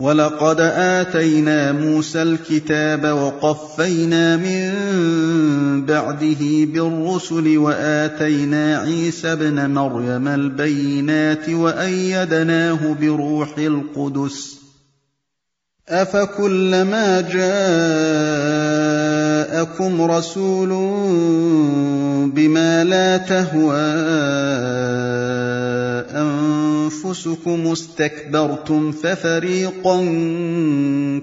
ولقد آتينا موسى الكتاب وقفينا من بعده بالرسل وآتينا عيسى ابن مريم البينات وأيدناه بروح القدس أفكلما جاءكم رسول بما لا تهوى أنفسكم استكبرتم ففريقا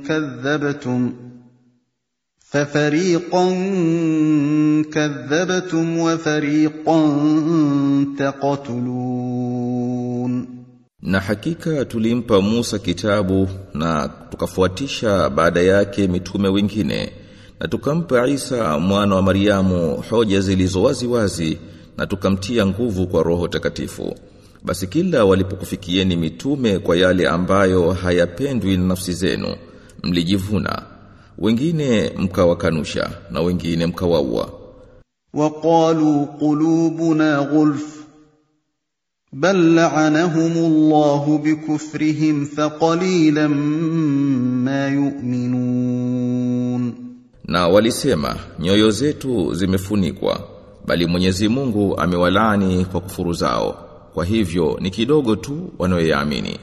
كذبتم ففريقا كذبتم وفريقا تقتلون Na hakika tulimpa Musa kitabu na tukafuatisha baada yake mitume wengine na tukampa Isa mwana wa Mariamu hoja zilizo wazi wazi na tukamtia nguvu kwa Roho Takatifu. Basi kila walipokufikieni mitume kwa yale ambayo hayapendwi na nafsi zenu, mlijivuna. Wengine mkawakanusha na wengine mkawaua. وقالوا قلوبنا غلف بل لعنهم الله بكفرهم فقليلا ما يؤمنون Na walisema nyoyo zetu zimefunikwa bali Mwenyezi Mungu amewalaani kwa kufuru zao kwa hivyo ni kidogo tu wanaoyaamini.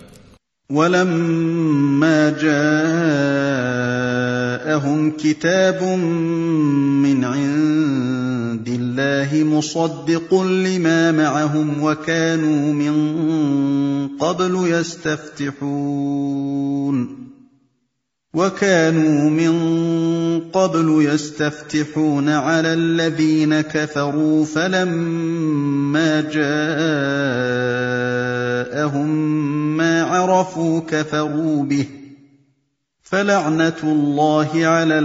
Walamma jaahum kitabun min indillahi musaddiqun lima ma'ahum wa kanu min qablu yastaftihun وكانوا من قبل يستفتحون على الذين كفروا فلما جاءهم ما عرفوا كفروا به فلعنه الله على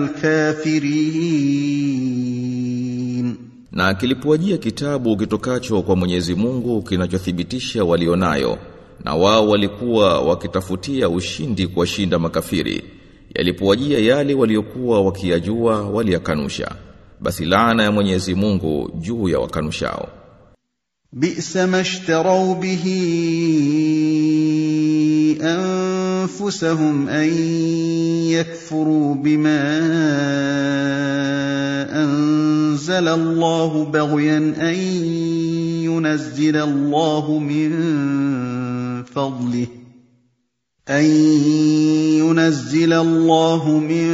الكافرين Na kilipowajia kitabu kitokacho kwa Mwenyezi Mungu kinachothibitisha walionayo na wao walikuwa wakitafutia ushindi kuwashinda makafiri yalipowajia yale waliokuwa wakiyajua waliyakanusha basi laana ya Mwenyezi Mungu juu ya wakanushao بئس ما اشتروا به انفسهم ان يكفروا بما انزل الله بغيا ان ينزل الله من فضله أن ينزل الله من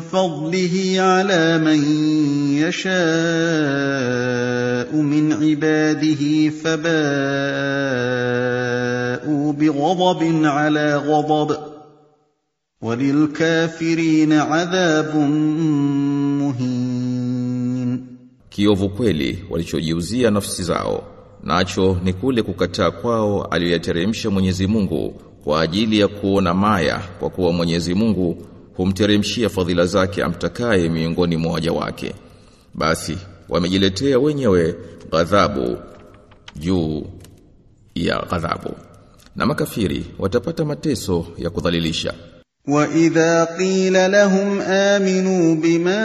فضله على من يشاء من عباده فباءوا بغضب على غضب وللكافرين عذاب مهين kiovu kweli walichojiuzia nafsi zao nacho ni kule kukataa kwao aliyoyateremsha Mwenyezi Mungu kwa ajili ya kuona maya kwa kuwa Mwenyezi Mungu humteremshia fadhila zake amtakaye miongoni mwa waja wake basi wamejiletea wenyewe ghadhabu juu ya ghadhabu na makafiri watapata mateso ya kudhalilisha واذا قيل لهم امنوا بما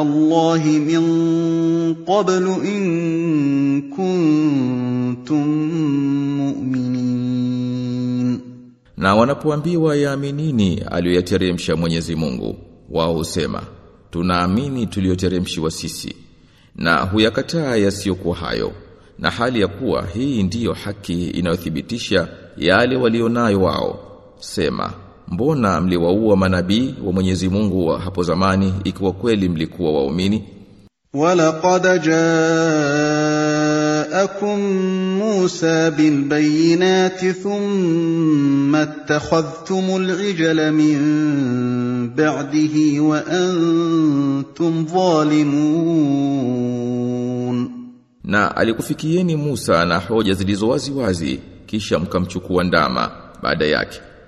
الله من قبل ان كنتم مؤمنين Na wanapoambiwa yaaminini aliyoyateremsha Mwenyezi Mungu, wao husema, tunaamini tuliyoteremshiwa sisi, na huyakataa yasiyokuwa hayo, na hali ya kuwa hii ndiyo haki inayothibitisha yale walionayo wao. Sema, mbona mliwaua manabii wa Mwenyezi Mungu hapo zamani ikiwa kweli mlikuwa waumini? Walaqad ja'akum Musa bilbayinati thumma attakhadhtumul ijla min ba'dihi wa antum zalimun. Na alikufikieni Musa na hoja zilizowazi wazi kisha mkamchukua ndama baada yake.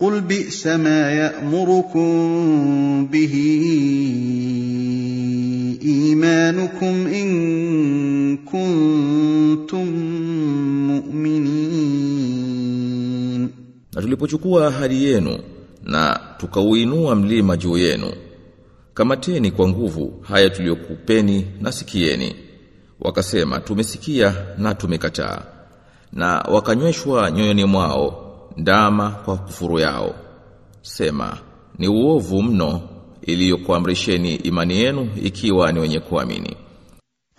قُلْ بِئْسَ مَا يَأْمُرُكُم بِهِ إِيمَانُكُمْ إِن كُنتُم مُّؤْمِنِينَ Na tulipochukua ahadi yenu na tukauinua mlima juu yenu kamateni kwa nguvu haya tuliyokupeni na sikieni wakasema tumesikia na tumekataa na wakanyweshwa nyoyoni mwao ndama kwa kufuru yao sema ni uovu mno iliyokuamrisheni imani yenu ikiwa ni wenye kuamini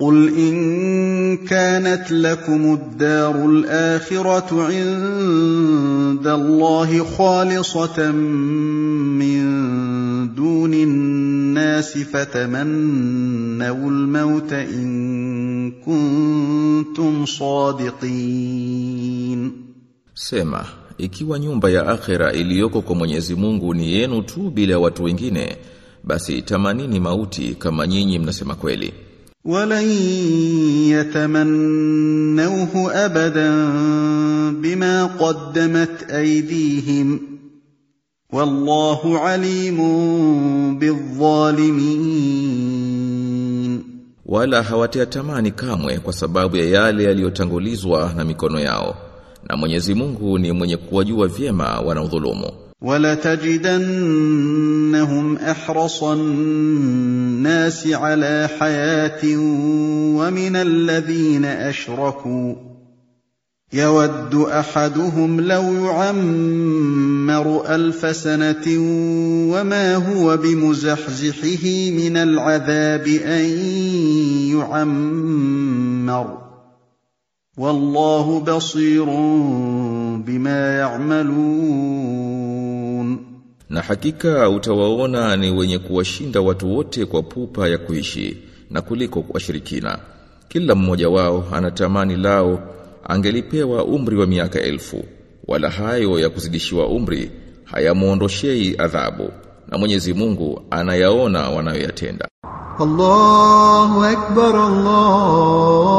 قُلْ إِن كَانَتْ لَكُمُ الدَّارُ الْآخِرَةُ عِندَ اللَّهِ خَالِصَةً مِّن دُونِ النَّاسِ فَتَمَنَّوُا الْمَوْتَ إِن كُنتُمْ صَادِقِينَ Sema, ikiwa nyumba ya akhera iliyoko kwa Mwenyezi Mungu ni yenu tu bila ya watu wengine, basi tamanini mauti kama nyinyi mnasema kweli. وَلَن يَتَمَنَّوْهُ أَبَدًا بِمَا قَدَّمَتْ أَيْدِيهِمْ ۗ وَاللَّهُ عَلِيمٌ بِالظَّالِمِينَ Wala hawatayatamani kamwe kwa sababu ya yale yaliyotangulizwa na mikono yao. Na Mwenyezi Mungu ni mwenye kuwajua vyema wanaodhulumu. وَلَتَجِدَنَّهُمْ أَحْرَصَ النَّاسِ عَلَىٰ حَيَاةٍ وَمِنَ الَّذِينَ أَشْرَكُوا ۚ يَوَدُّ أَحَدُهُمْ لَوْ يُعَمَّرُ أَلْفَ سَنَةٍ وَمَا هُوَ بِمُزَحْزِحِهِ مِنَ الْعَذَابِ أَن يُعَمَّرَ ۗ وَاللَّهُ بَصِيرٌ بِمَا يَعْمَلُونَ Na hakika utawaona ni wenye kuwashinda watu wote kwa pupa ya kuishi na kuliko washirikina. Kila mmoja wao anatamani lao angelipewa umri wa miaka elfu. Wala hayo ya kuzidishiwa umri hayamuondoshei adhabu. Na Mwenyezi Mungu anayaona wanayoyatenda. الله أكبر الله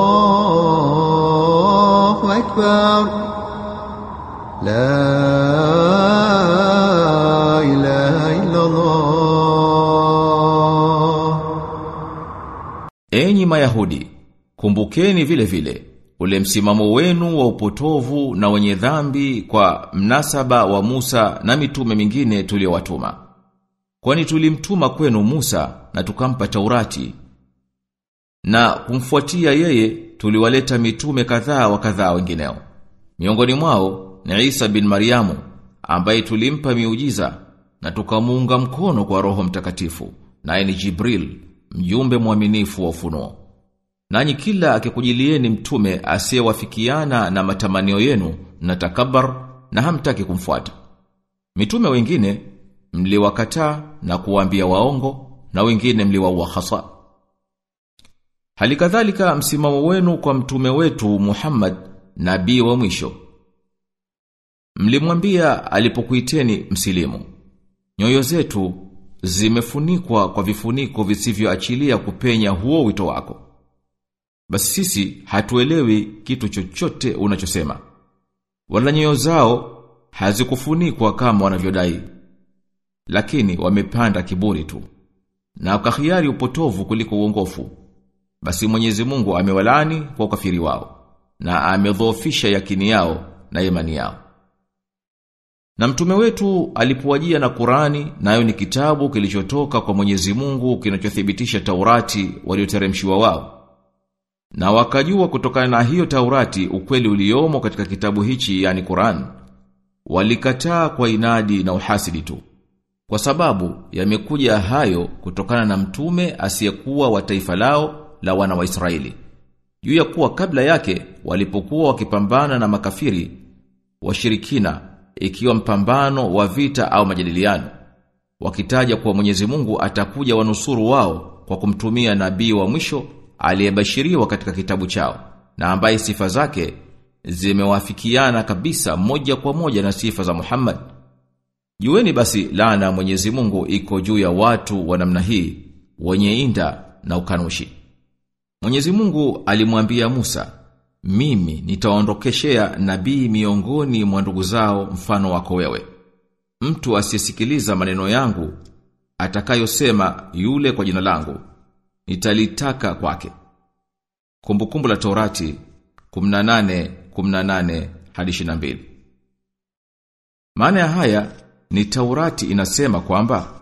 أكبر لا إله إلا الله Enyi Mayahudi, kumbukeni vile vile ule msimamo wenu wa upotovu na wenye dhambi kwa mnasaba wa Musa na mitume mingine tuliyowatuma. Kwani tulimtuma kwenu Musa na tukampa Taurati na kumfuatia yeye tuliwaleta mitume kadhaa wa kadhaa wengineo. Miongoni mwao ni Isa bin Mariamu ambaye tulimpa miujiza na tukamuunga mkono kwa Roho Mtakatifu naye ni Jibril mjumbe mwaminifu wa ufunuo. Nanyi kila akikujilieni mtume asiyewafikiana na matamanio yenu na takabar na hamtaki kumfuata. Mitume wengine mliwakataa na kuwaambia waongo na wengine mliwaua hasa. Halikadhalika msimamo wenu kwa mtume wetu Muhammad nabii wa mwisho. Mlimwambia alipokuiteni msilimu. Nyoyo zetu zimefunikwa kwa vifuniko visivyoachilia kupenya huo wito wako. Basi sisi hatuelewi kitu chochote unachosema. Wala nyoyo zao hazikufunikwa kama wanavyodai. Lakini wamepanda kiburi tu. Na wakahiari upotovu kuliko uongofu. Basi Mwenyezi Mungu amewalani kwa ukafiri wao na amedhoofisha yakini yao na imani yao. Na mtume wetu alipowajia na Qurani nayo ni kitabu kilichotoka kwa Mwenyezi Mungu kinachothibitisha Taurati walioteremshiwa wao. Na wakajua kutokana na hiyo Taurati ukweli uliomo katika kitabu hichi yani Qur'an. Walikataa kwa inadi na uhasidi tu. Kwa sababu yamekuja hayo kutokana na mtume asiyekuwa wa taifa lao la wana wa Israeli. Juu ya kuwa kabla yake walipokuwa wakipambana na makafiri washirikina ikiwa mpambano wa vita au majadiliano wakitaja kuwa Mwenyezi Mungu atakuja wanusuru wao kwa kumtumia nabii wa mwisho aliyebashiriwa katika kitabu chao na ambaye sifa zake zimewafikiana kabisa moja kwa moja na sifa za Muhammad. Jueni basi laana Mwenyezi Mungu iko juu ya watu wa namna hii wenye inda na ukanushi. Mwenyezi Mungu alimwambia Musa, mimi nitaondokeshea nabii miongoni mwa ndugu zao mfano wako wewe. Mtu asiyesikiliza maneno yangu atakayosema yule kwa jina langu nitalitaka kwake. Kumbukumbu la Torati 18 18 hadi 22. Maana ya haya ni Taurati inasema kwamba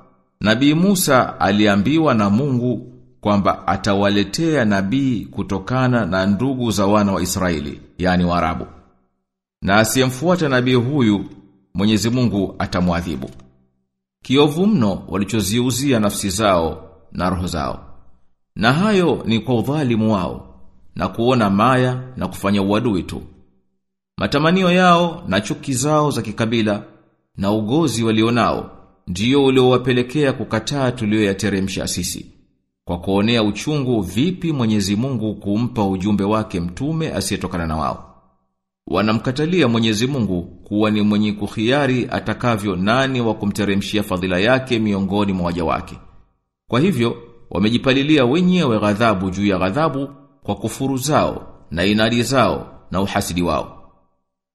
Nabii Musa aliambiwa na Mungu kwamba atawaletea nabii kutokana na ndugu za wana wa Israeli, yani Waarabu. Na asiyemfuata nabii huyu Mwenyezi Mungu atamwadhibu. Kiovu mno walichoziuzia nafsi zao na roho zao. Na hayo ni kwa udhalimu wao na kuona maya na kufanya uadui tu. Matamanio yao na chuki zao za kikabila na ugozi walionao ndio uliowapelekea kukataa tuliyoyateremsha sisi. Kwa kuonea uchungu vipi Mwenyezi Mungu kumpa ujumbe wake mtume asiyetokana na wao. Wanamkatalia Mwenyezi Mungu kuwa ni mwenye kuhiari atakavyo nani wa kumteremshia fadhila yake miongoni mwa waja wake. Kwa hivyo wamejipalilia wenyewe ghadhabu juu ya ghadhabu kwa kufuru zao na inadi zao na uhasidi wao.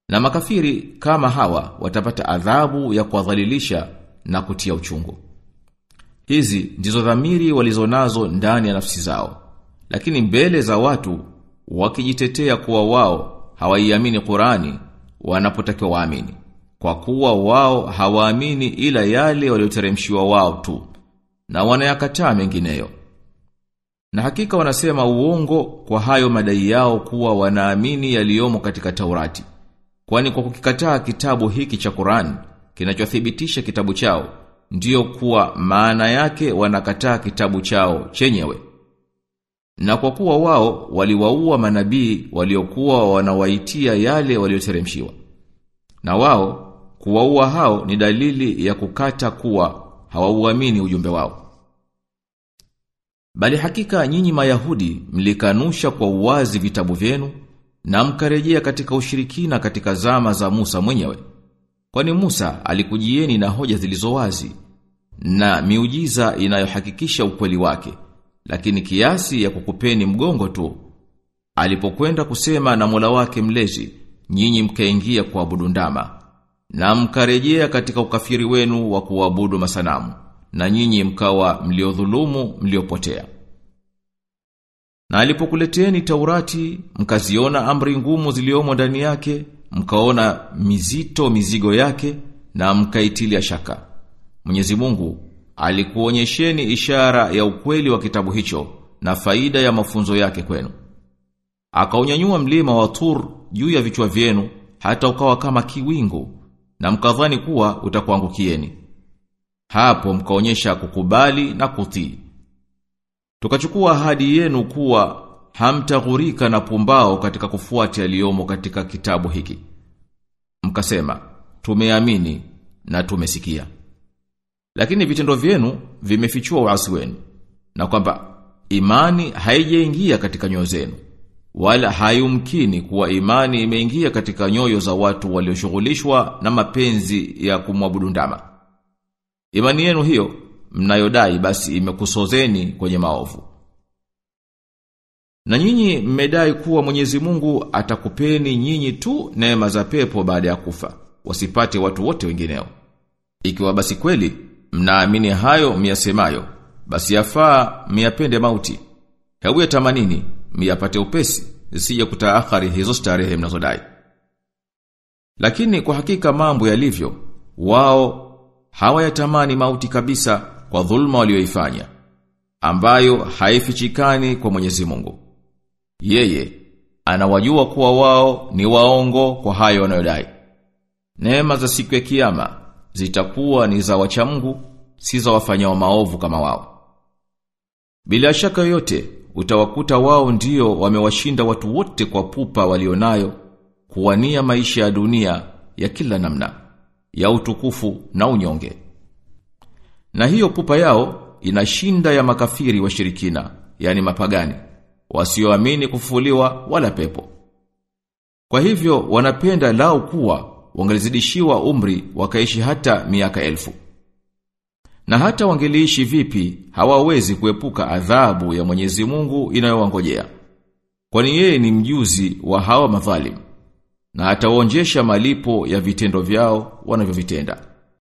Na makafiri kama hawa watapata adhabu ya kuwadhalilisha na kutia uchungu. Hizi ndizo dhamiri walizonazo ndani ya nafsi zao. Lakini mbele za watu wakijitetea kuwa wao hawaiamini Qurani wanapotakiwa waamini. Kwa kuwa wao hawaamini ila yale walioteremshiwa wao tu na wanayakataa mengineyo. Na hakika wanasema uongo kwa hayo madai yao kuwa wanaamini yaliyomo katika Taurati. Kwani kwa kukikataa kitabu hiki cha Qur'an kinachothibitisha kitabu chao ndiyo kuwa maana yake wanakataa kitabu chao chenyewe. Na kwa kuwa wao waliwaua manabii waliokuwa wanawaitia yale walioteremshiwa. Na wao kuwaua hao ni dalili ya kukata kuwa hawauamini ujumbe wao. Bali hakika nyinyi Mayahudi mlikanusha kwa uwazi vitabu vyenu na mkarejea katika ushirikina katika zama za Musa mwenyewe. Kwani Musa alikujieni na hoja zilizowazi na miujiza inayohakikisha ukweli wake, lakini kiasi ya kukupeni mgongo tu. Alipokwenda kusema na Mola wake mlezi, nyinyi mkaingia kuabudu ndama na mkarejea katika ukafiri wenu wa kuabudu masanamu na nyinyi mkawa mliodhulumu mliopotea. Na alipokuleteni Taurati, mkaziona amri ngumu ziliomo ndani yake, mkaona mizito mizigo yake na mkaitilia shaka. Mwenyezi Mungu alikuonyesheni ishara ya ukweli wa kitabu hicho na faida ya mafunzo yake kwenu. Akaunyanyua mlima wa Tur juu ya vichwa vyenu hata ukawa kama kiwingu na mkadhani kuwa utakuangukieni. Hapo mkaonyesha kukubali na kutii. Tukachukua ahadi yenu kuwa hamtaghurika na pumbao katika kufuata yaliyomo katika kitabu hiki. Mkasema, tumeamini na tumesikia. Lakini vitendo vyenu vimefichua uasi wenu na kwamba imani haijaingia katika nyoyo zenu wala hayumkini kuwa imani imeingia katika nyoyo za watu walioshughulishwa na mapenzi ya kumwabudu ndama. Imani yenu hiyo mnayodai basi imekusozeni kwenye maovu. Na nyinyi mmedai kuwa Mwenyezi Mungu atakupeni nyinyi tu neema za pepo baada ya kufa, wasipate watu wote wengineo. Ikiwa basi kweli mnaamini hayo miyasemayo, basi yafaa miyapende mauti. Hebu yatamanini miyapate upesi, zisije kutaakhari hizo starehe mnazodai. Lakini kwa hakika mambo yalivyo, wao hawayatamani mauti kabisa kwa dhulma walioifanya, ambayo haifichikani kwa Mwenyezi Mungu. Yeye anawajua kuwa wao ni waongo kwa hayo wanayodai. Neema za siku ya kiyama zitakuwa ni za wacha Mungu, si za wafanyao maovu kama wao. Bila shaka yote utawakuta wao ndio wamewashinda watu wote kwa pupa walionayo kuwania maisha ya dunia ya kila namna ya utukufu na unyonge. Na hiyo pupa yao inashinda ya makafiri washirikina, yani mapagani, wasioamini kufufuliwa wala pepo. Kwa hivyo wanapenda lao kuwa wangelizidishiwa umri wakaishi hata miaka elfu. Na hata wangeliishi vipi hawawezi kuepuka adhabu ya Mwenyezi Mungu inayowangojea. Kwani yeye ni mjuzi wa hawa madhalim na atawaonjesha malipo ya vitendo vyao wanavyovitenda.